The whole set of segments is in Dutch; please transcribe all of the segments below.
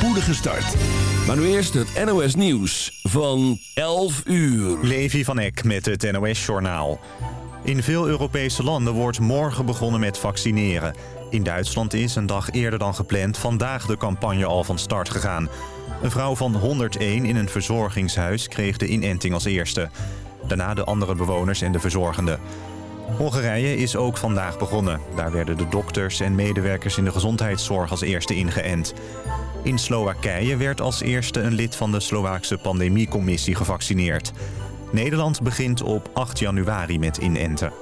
spoedige start. Maar nu eerst het NOS Nieuws van 11 uur. Levi van Eck met het NOS Journaal. In veel Europese landen wordt morgen begonnen met vaccineren. In Duitsland is een dag eerder dan gepland vandaag de campagne al van start gegaan. Een vrouw van 101 in een verzorgingshuis kreeg de inenting als eerste. Daarna de andere bewoners en de verzorgenden. Hongarije is ook vandaag begonnen. Daar werden de dokters en medewerkers in de gezondheidszorg als eerste ingeënt. In Slowakije werd als eerste een lid van de Slovaakse pandemiecommissie gevaccineerd. Nederland begint op 8 januari met inenten.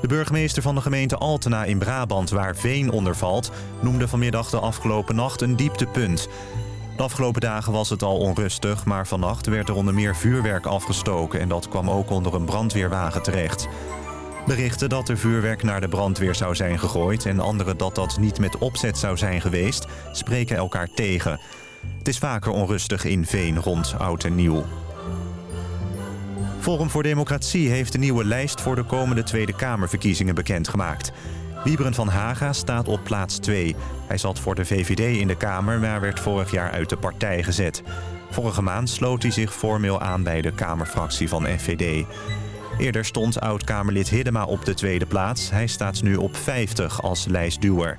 De burgemeester van de gemeente Altena in Brabant, waar Veen onder valt... noemde vanmiddag de afgelopen nacht een dieptepunt. De afgelopen dagen was het al onrustig, maar vannacht werd er onder meer vuurwerk afgestoken... en dat kwam ook onder een brandweerwagen terecht. Berichten dat er vuurwerk naar de brandweer zou zijn gegooid... en anderen dat dat niet met opzet zou zijn geweest, spreken elkaar tegen. Het is vaker onrustig in Veen rond Oud en Nieuw. Forum voor Democratie heeft de nieuwe lijst voor de komende Tweede Kamerverkiezingen bekendgemaakt. Wieberen van Haga staat op plaats 2. Hij zat voor de VVD in de Kamer, maar werd vorig jaar uit de partij gezet. Vorige maand sloot hij zich formeel aan bij de Kamerfractie van FVD. Eerder stond oud-Kamerlid Hiddema op de tweede plaats. Hij staat nu op 50 als lijstduwer.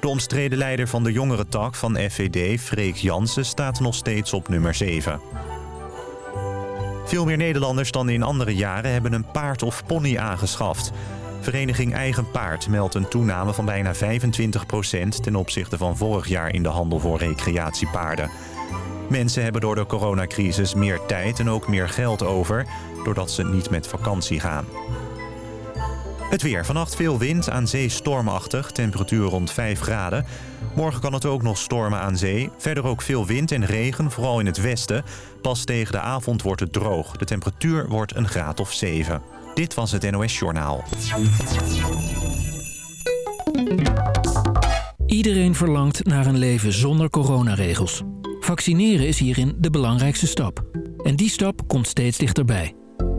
De omstreden leider van de jongere tak van FVD, Freek Jansen, staat nog steeds op nummer 7. Veel meer Nederlanders dan in andere jaren hebben een paard of pony aangeschaft. Vereniging Eigen Paard meldt een toename van bijna 25% ten opzichte van vorig jaar in de handel voor recreatiepaarden. Mensen hebben door de coronacrisis meer tijd en ook meer geld over... doordat ze niet met vakantie gaan. Het weer. Vannacht veel wind, aan zee stormachtig, temperatuur rond 5 graden. Morgen kan het ook nog stormen aan zee. Verder ook veel wind en regen, vooral in het westen. Pas tegen de avond wordt het droog. De temperatuur wordt een graad of 7. Dit was het NOS Journaal. Iedereen verlangt naar een leven zonder coronaregels. Vaccineren is hierin de belangrijkste stap. En die stap komt steeds dichterbij.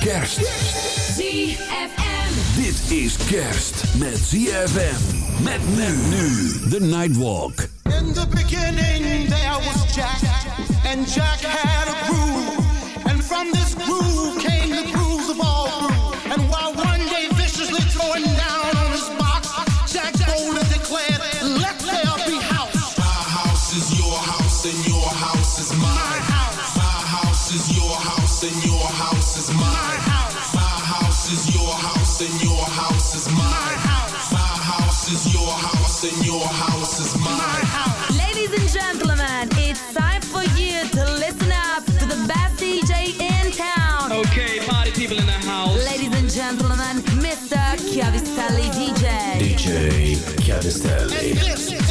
Kerst. ZFM. Dit is kerst met ZFM. Met men nu. The Nightwalk. In the beginning there was Jack. And Jack had a groove. And from this groove house and your house is My house. My house is your house and your house is My house. Ladies and gentlemen, it's time for you to listen up to the best DJ in town. Okay, party people in the house. Ladies and gentlemen, Mr. Chiavistelli DJ. DJ Chiavistelli.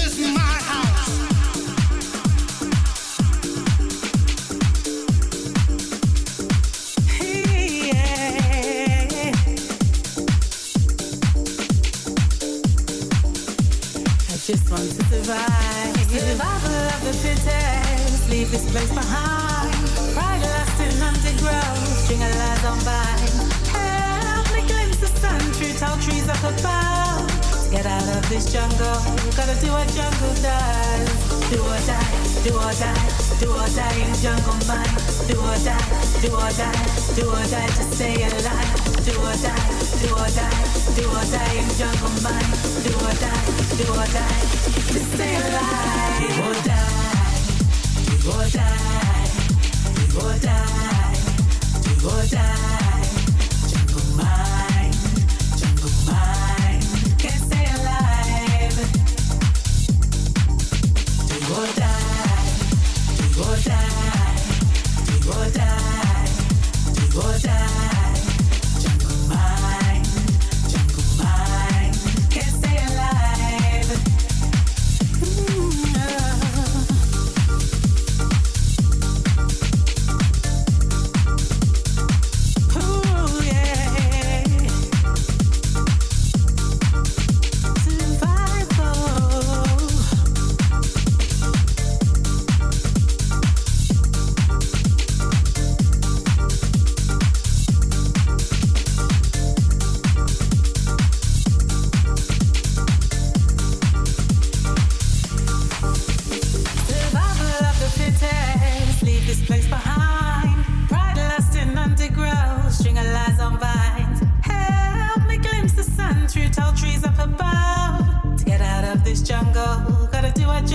Leave this place behind. Pride lasting underground. String of lies on by. Help me glimpse the sun through tall trees up above. Get out of this jungle. Gotta do what jungle does. Do or die. Do or die. Do or die in jungle mind. Do or die. Do or die. Do or die to stay alive. Do or die. Do or die. Do or die in jungle mind. Do or die. Do or die to stay alive. Do or die die, you go die, you go die.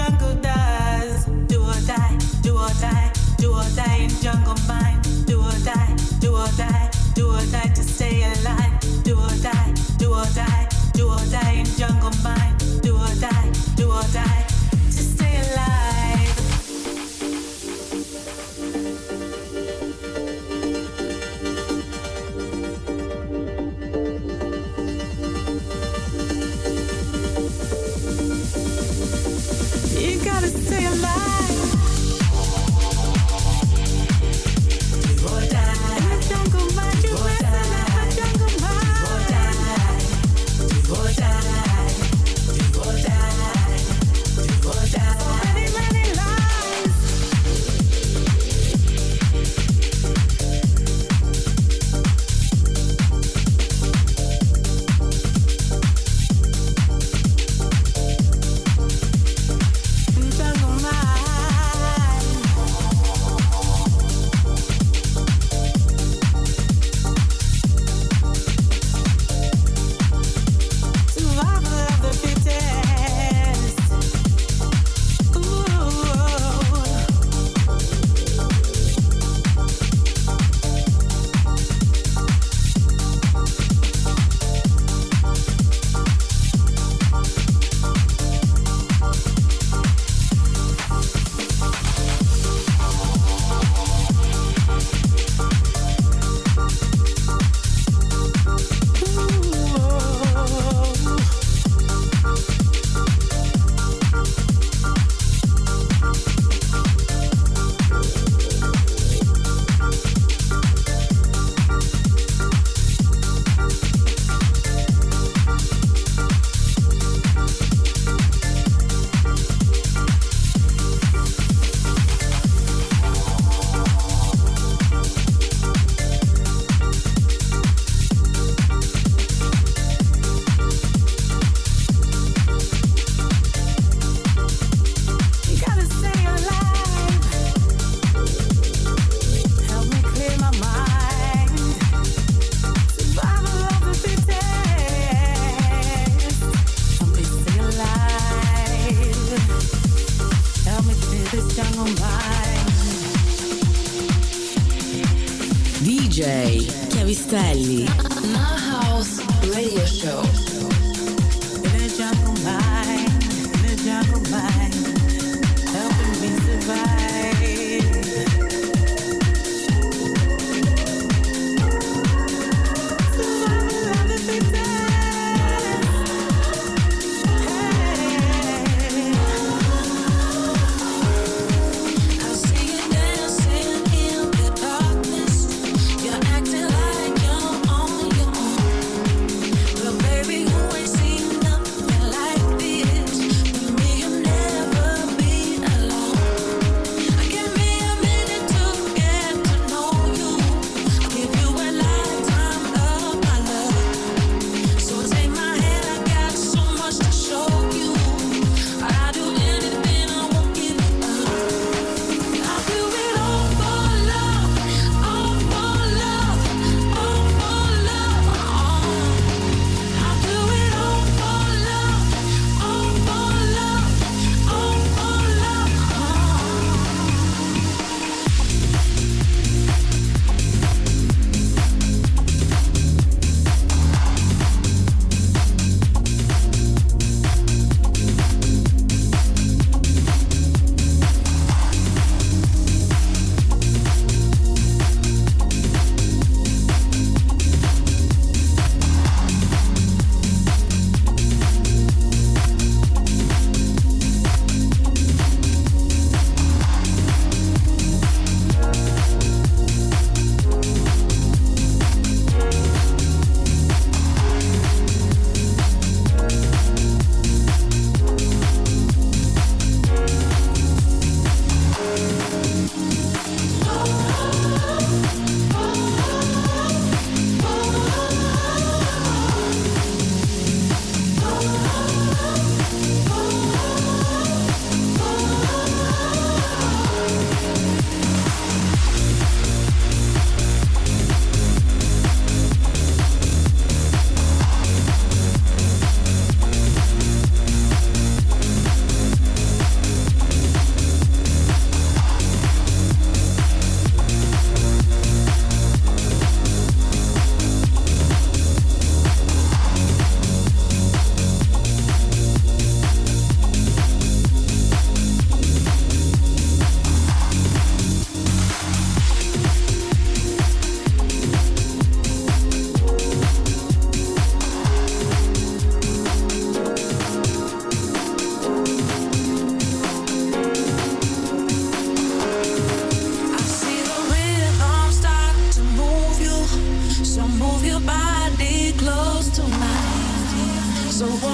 tangled die.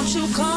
Won't you come?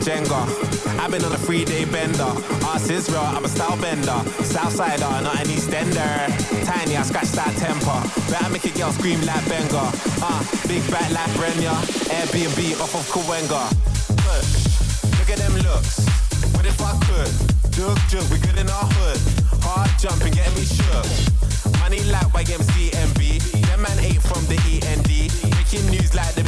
Jenga. I've been on a three day bender. Ass is real, I'm a style bender. Southsider, not an Eastender. Tiny, I scratch that temper. Better make a girl scream like Benga. Uh, big back like Brenya. Airbnb off of Kawenga. Look, look at them looks. What if I could? Jug, jug, we good in our hood. Hard jumping, getting me shook. Money like YMCMB. Them man ate from the END. Making news like the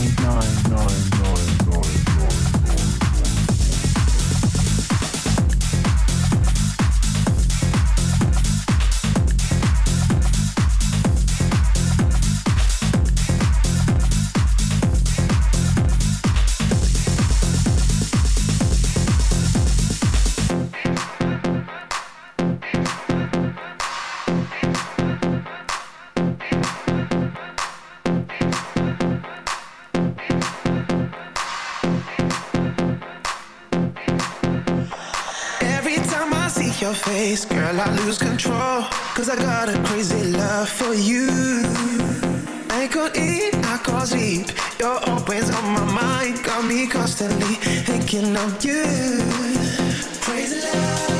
nine, nine, nine. Cause I got a crazy love for you. I could eat, I could sleep. You're always on my mind Got me constantly thinking of you. Crazy love.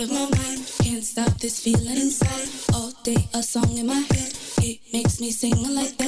of my mind. Can't stop this feeling inside. All day, a song in my head. It makes me sing like that.